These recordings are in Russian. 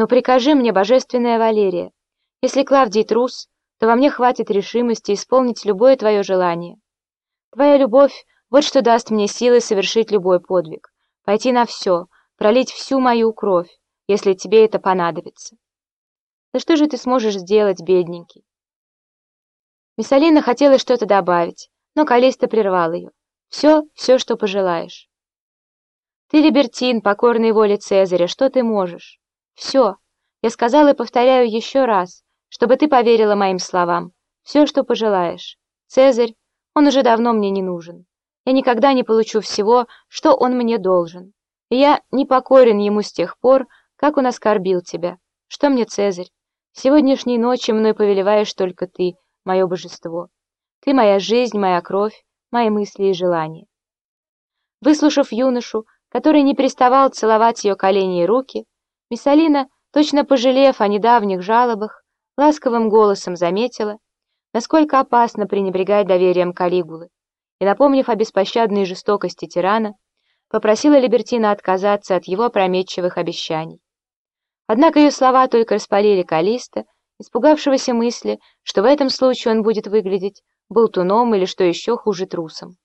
Но прикажи мне, божественная Валерия, если Клавдий трус, то во мне хватит решимости исполнить любое твое желание. Твоя любовь — вот что даст мне силы совершить любой подвиг, пойти на все, пролить всю мою кровь, если тебе это понадобится. Да что же ты сможешь сделать, бедненький? Миссалина хотела что-то добавить, но Калиста прервал ее. Все, все, что пожелаешь. Ты либертин, покорный воле Цезаря, что ты можешь? Все. Я сказал и повторяю еще раз, чтобы ты поверила моим словам. Все, что пожелаешь. Цезарь, он уже давно мне не нужен. Я никогда не получу всего, что он мне должен. И я не покорен ему с тех пор, как он оскорбил тебя. Что мне, Цезарь? Сегодняшней ночи мной повелеваешь только ты, мое божество. Ты моя жизнь, моя кровь, мои мысли и желания. Выслушав юношу, который не переставал целовать ее колени и руки, Миссалина, точно пожалев о недавних жалобах, ласковым голосом заметила, насколько опасно пренебрегать доверием Калигулы, и, напомнив о беспощадной жестокости тирана, попросила Либертина отказаться от его опрометчивых обещаний. Однако ее слова только распалили Калиста, испугавшегося мысли, что в этом случае он будет выглядеть болтуном или, что еще хуже, трусом.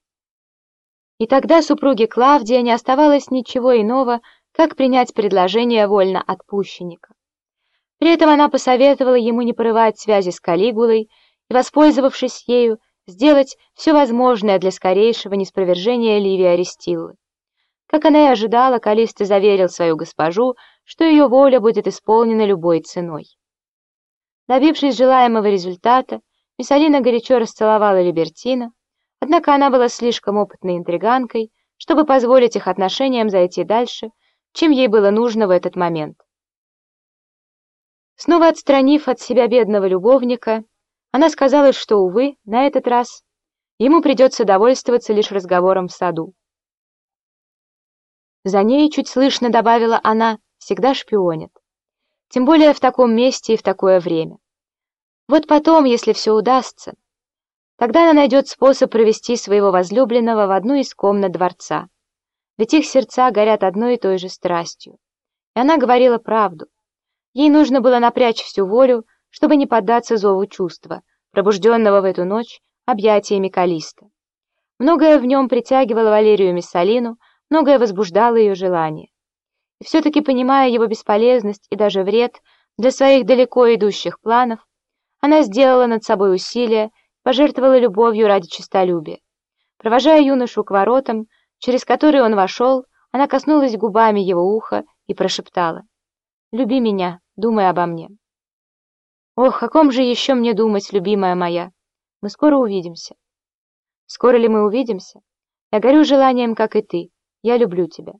И тогда супруге Клавдия не оставалось ничего иного, как принять предложение вольно-отпущенника. При этом она посоветовала ему не порывать связи с Калигулой и, воспользовавшись ею, сделать все возможное для скорейшего неспровержения Ливии Аристиллы. Как она и ожидала, Калиста заверил свою госпожу, что ее воля будет исполнена любой ценой. Добившись желаемого результата, Миссалина горячо расцеловала Либертина, Однако она была слишком опытной интриганкой, чтобы позволить их отношениям зайти дальше, чем ей было нужно в этот момент. Снова отстранив от себя бедного любовника, она сказала, что, увы, на этот раз ему придется довольствоваться лишь разговором в саду. За ней, чуть слышно добавила она, всегда шпионит. Тем более в таком месте и в такое время. Вот потом, если все удастся, Тогда она найдет способ провести своего возлюбленного в одну из комнат дворца. Ведь их сердца горят одной и той же страстью. И она говорила правду. Ей нужно было напрячь всю волю, чтобы не поддаться зову чувства, пробужденного в эту ночь объятиями Калиста. Многое в нем притягивало Валерию Миссалину, многое возбуждало ее желание. И все-таки, понимая его бесполезность и даже вред для своих далеко идущих планов, она сделала над собой усилие пожертвовала любовью ради честолюбия. Провожая юношу к воротам, через которые он вошел, она коснулась губами его уха и прошептала. «Люби меня, думай обо мне». «Ох, о ком же еще мне думать, любимая моя? Мы скоро увидимся». «Скоро ли мы увидимся? Я горю желанием, как и ты. Я люблю тебя».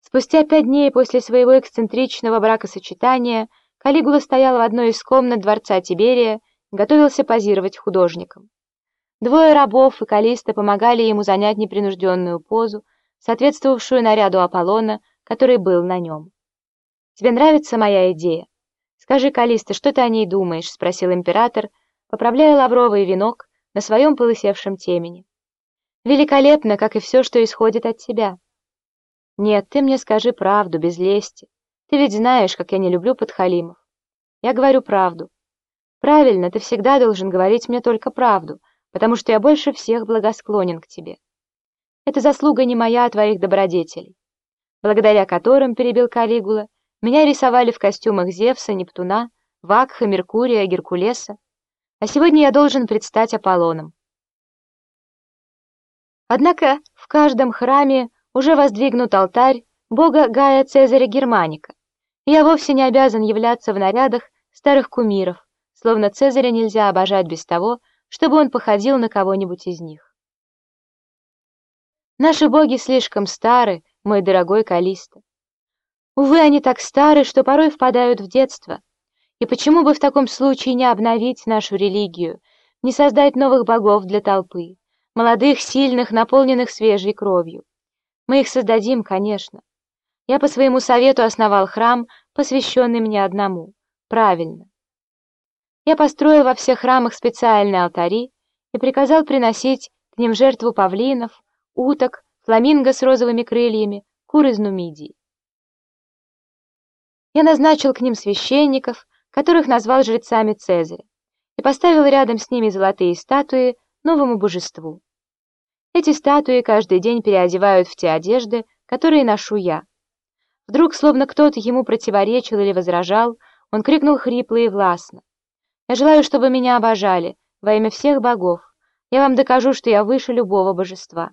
Спустя пять дней после своего эксцентричного бракосочетания Калигула стояла в одной из комнат дворца Тиберия готовился позировать художником. Двое рабов и Калиста помогали ему занять непринужденную позу, соответствовавшую наряду Аполлона, который был на нем. «Тебе нравится моя идея? Скажи, Калиста, что ты о ней думаешь?» — спросил император, поправляя лавровый венок на своем полысевшем темени. «Великолепно, как и все, что исходит от тебя». «Нет, ты мне скажи правду, без лести. Ты ведь знаешь, как я не люблю подхалимов. Я говорю правду. Правильно, ты всегда должен говорить мне только правду, потому что я больше всех благосклонен к тебе. Это заслуга не моя, а твоих добродетелей, благодаря которым, перебил Калигула, меня рисовали в костюмах Зевса, Нептуна, Вакха, Меркурия, Геркулеса, а сегодня я должен предстать Аполлоном. Однако в каждом храме уже воздвигнут алтарь бога Гая Цезаря Германика, и я вовсе не обязан являться в нарядах старых кумиров, словно Цезаря нельзя обожать без того, чтобы он походил на кого-нибудь из них. Наши боги слишком стары, мой дорогой Калиста. Увы, они так стары, что порой впадают в детство. И почему бы в таком случае не обновить нашу религию, не создать новых богов для толпы, молодых, сильных, наполненных свежей кровью? Мы их создадим, конечно. Я по своему совету основал храм, посвященный мне одному. Правильно. Я построил во всех храмах специальные алтари и приказал приносить к ним жертву павлинов, уток, фламинго с розовыми крыльями, кур из Нумидии. Я назначил к ним священников, которых назвал жрецами Цезаря, и поставил рядом с ними золотые статуи новому божеству. Эти статуи каждый день переодевают в те одежды, которые ношу я. Вдруг, словно кто-то ему противоречил или возражал, он крикнул хрипло и властно. «Я желаю, чтобы меня обожали, во имя всех богов. Я вам докажу, что я выше любого божества».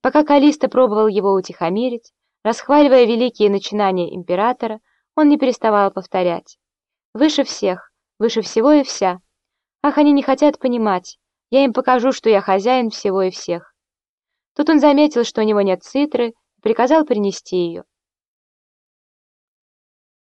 Пока Калиста пробовал его утихомирить, расхваливая великие начинания императора, он не переставал повторять. «Выше всех, выше всего и вся. Ах, они не хотят понимать. Я им покажу, что я хозяин всего и всех». Тут он заметил, что у него нет цитры, и приказал принести ее.